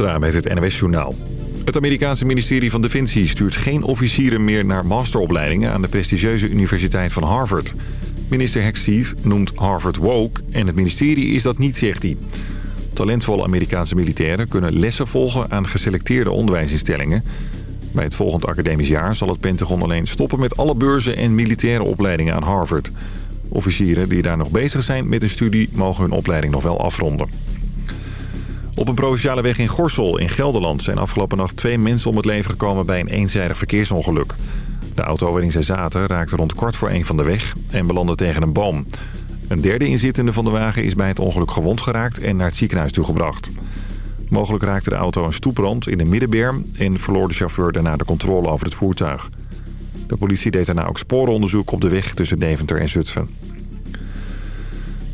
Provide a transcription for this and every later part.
Hoekstra met het NOS-journaal. Het Amerikaanse ministerie van Defensie stuurt geen officieren meer naar masteropleidingen aan de prestigieuze Universiteit van Harvard. Minister Hegseth noemt Harvard woke en het ministerie is dat niet, zegt hij. Talentvolle Amerikaanse militairen kunnen lessen volgen aan geselecteerde onderwijsinstellingen. Bij het volgend academisch jaar zal het Pentagon alleen stoppen met alle beurzen en militaire opleidingen aan Harvard. Officieren die daar nog bezig zijn met een studie mogen hun opleiding nog wel afronden. Op een provinciale weg in Gorsel in Gelderland zijn afgelopen nacht twee mensen om het leven gekomen bij een eenzijdig verkeersongeluk. De auto waarin zij zaten raakte rond kwart voor één van de weg en belandde tegen een boom. Een derde inzittende van de wagen is bij het ongeluk gewond geraakt en naar het ziekenhuis toegebracht. Mogelijk raakte de auto een stoeprand in de middenberm en verloor de chauffeur daarna de controle over het voertuig. De politie deed daarna ook sporenonderzoek op de weg tussen Deventer en Zutphen.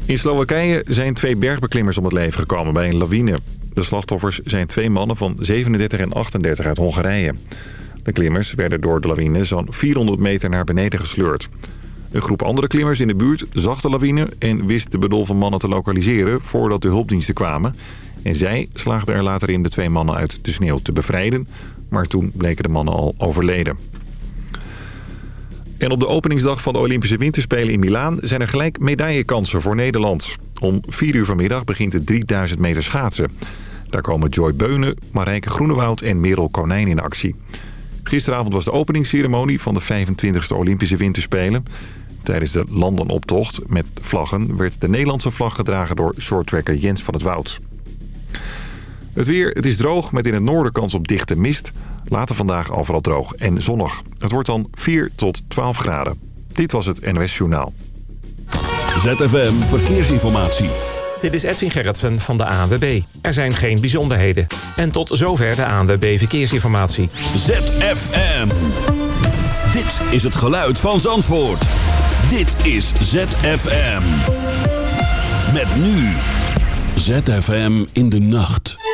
In Slowakije zijn twee bergbeklimmers om het leven gekomen bij een lawine. De slachtoffers zijn twee mannen van 37 en 38 uit Hongarije. De klimmers werden door de lawine zo'n 400 meter naar beneden gesleurd. Een groep andere klimmers in de buurt zag de lawine en wist de bedolven mannen te lokaliseren voordat de hulpdiensten kwamen. En zij slaagden er later in de twee mannen uit de sneeuw te bevrijden, maar toen bleken de mannen al overleden. En op de openingsdag van de Olympische Winterspelen in Milaan zijn er gelijk medaillekansen voor Nederland. Om 4 uur vanmiddag begint de 3000 meter schaatsen. Daar komen Joy Beunen, Marijke Groenewoud en Merel Konijn in actie. Gisteravond was de openingsceremonie van de 25e Olympische Winterspelen. Tijdens de landenoptocht met vlaggen werd de Nederlandse vlag gedragen door shorttracker Jens van het Woud. Het weer, het is droog met in het noorden kans op dichte mist. Later vandaag overal droog en zonnig. Het wordt dan 4 tot 12 graden. Dit was het NOS Journaal. ZFM Verkeersinformatie. Dit is Edwin Gerritsen van de ANWB. Er zijn geen bijzonderheden. En tot zover de ANWB Verkeersinformatie. ZFM. Dit is het geluid van Zandvoort. Dit is ZFM. Met nu. ZFM in de nacht.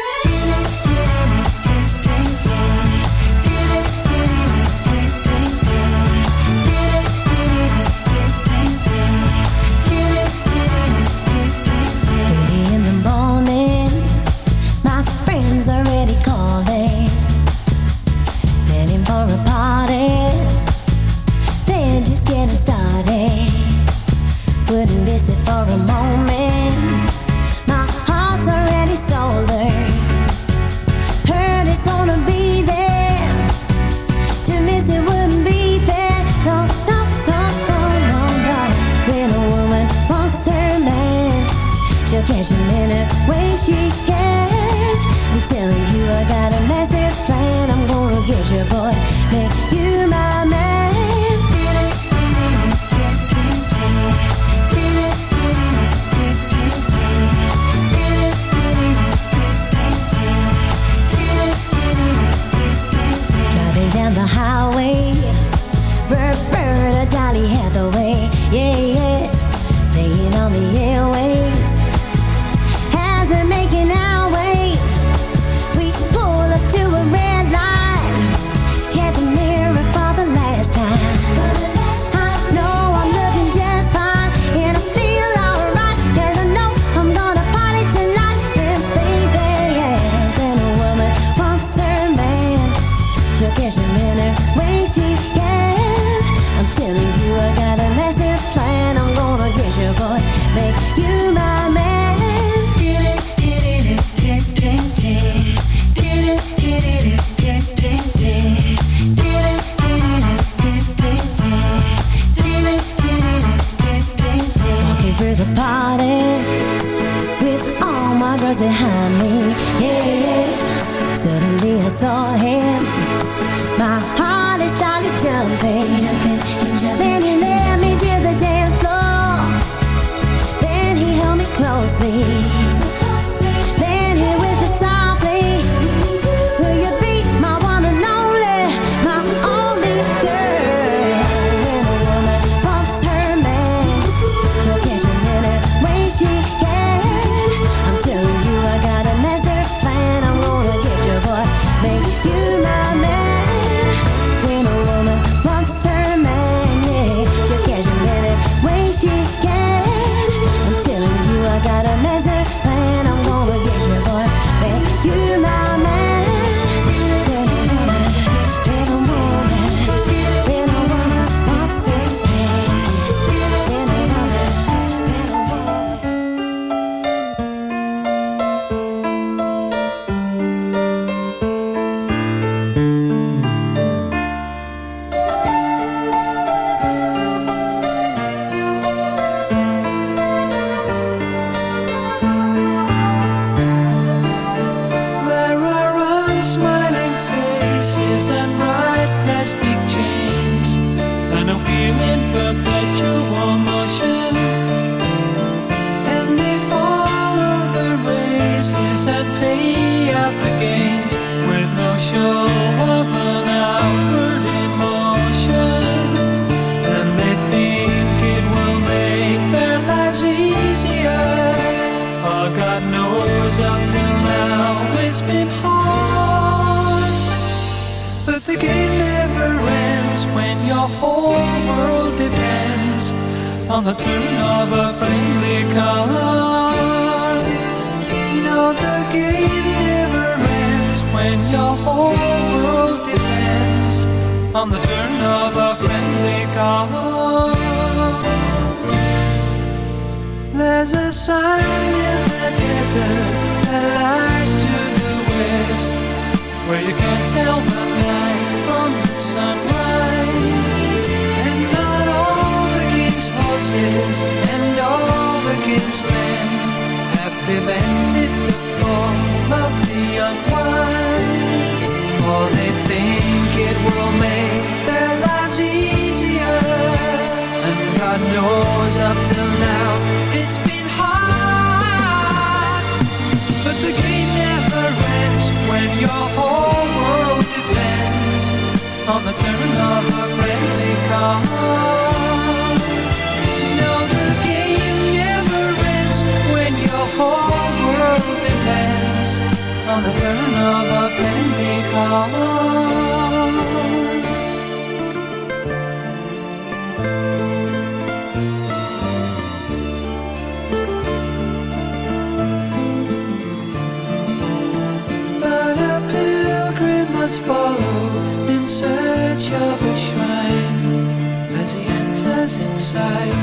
side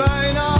bijna.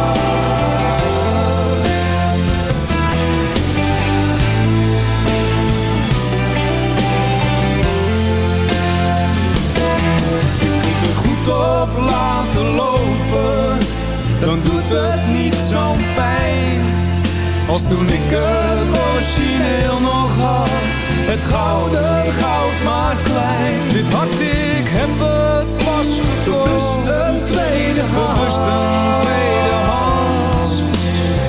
het niet zo'n pijn Als toen ik het origineel nog had. Het gouden goud maar klein. Dit hart ik heb het pas gekocht. Een tweede hand. Een tweede hand.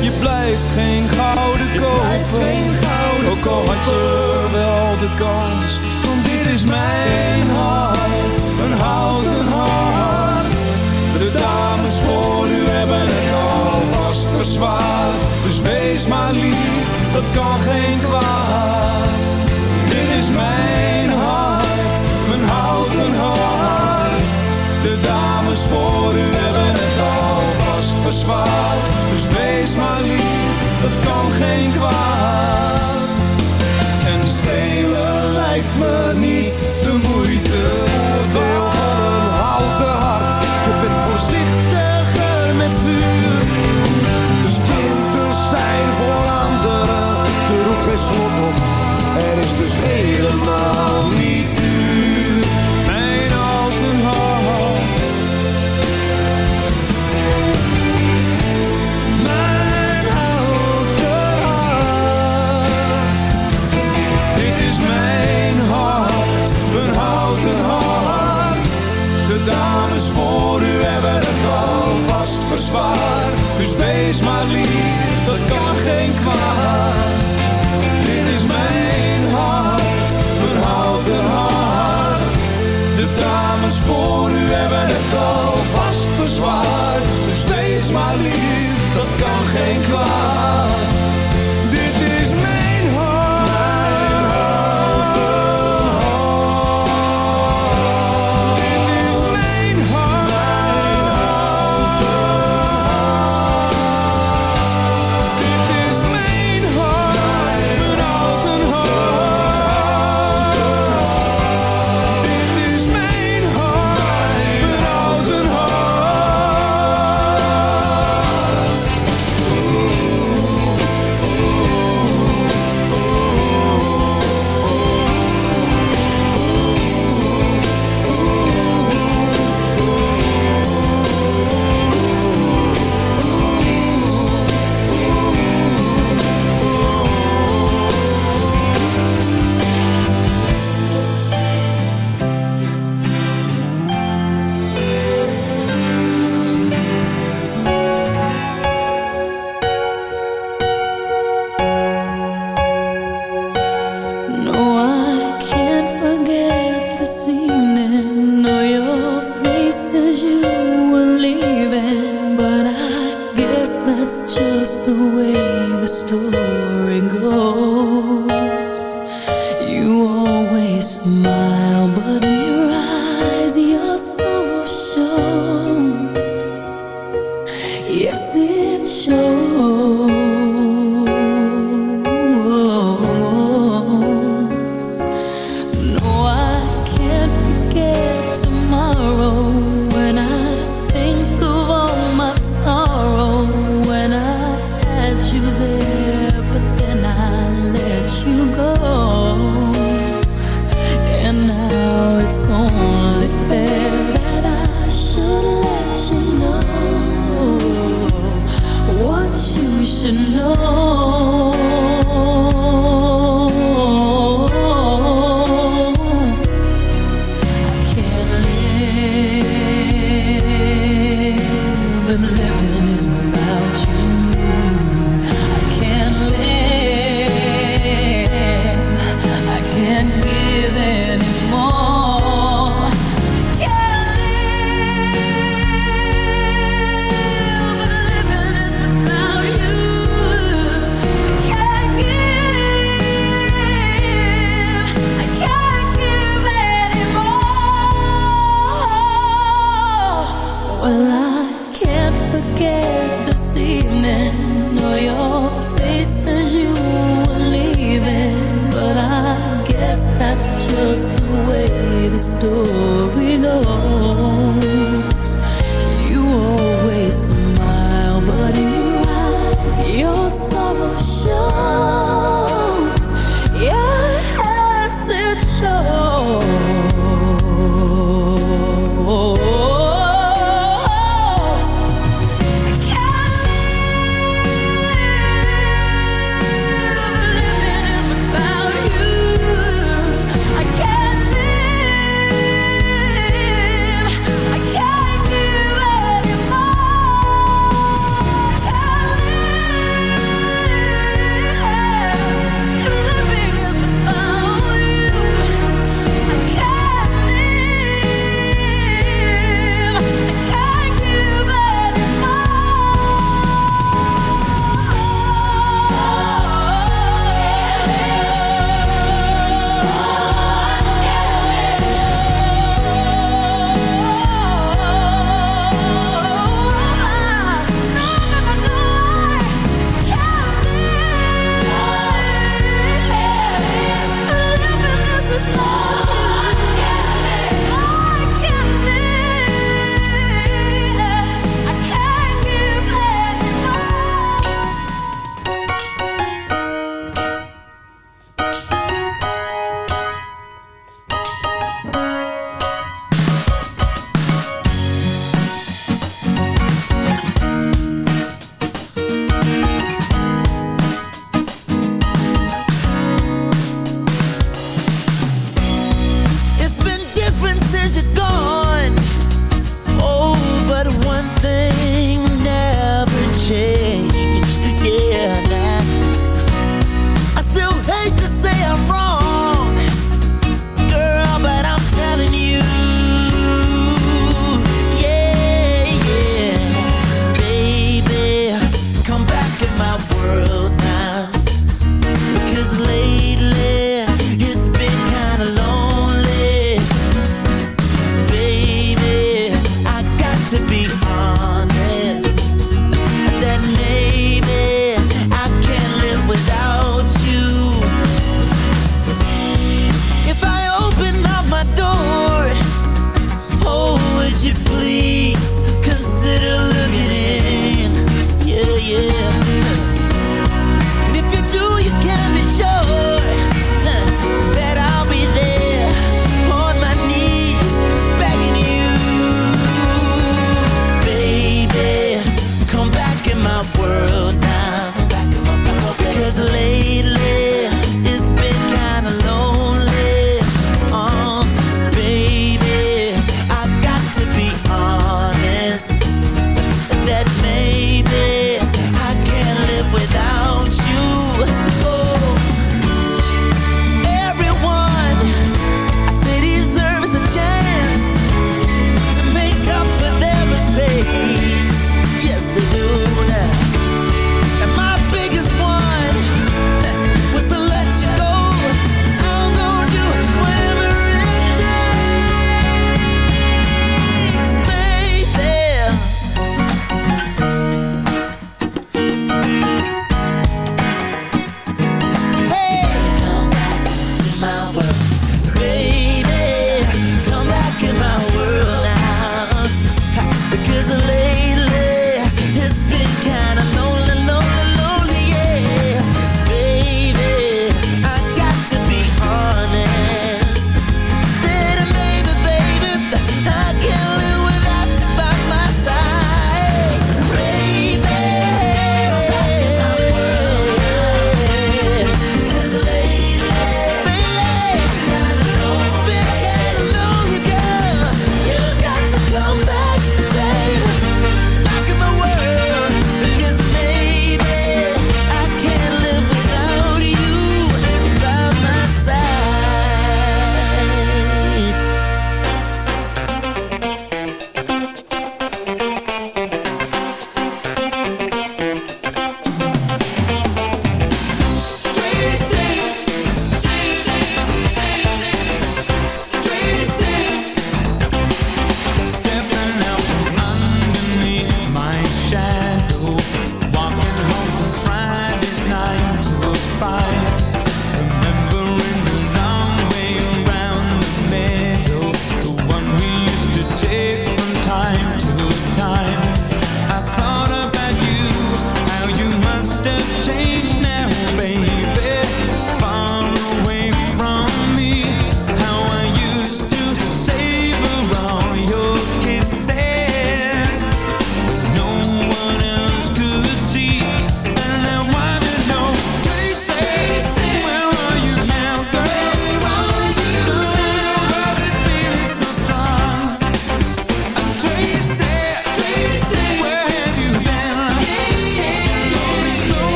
Je blijft geen gouden kopen geen gouden Ook al had je wel de kans. Want dit is mijn hart. Een houten hart. kan geen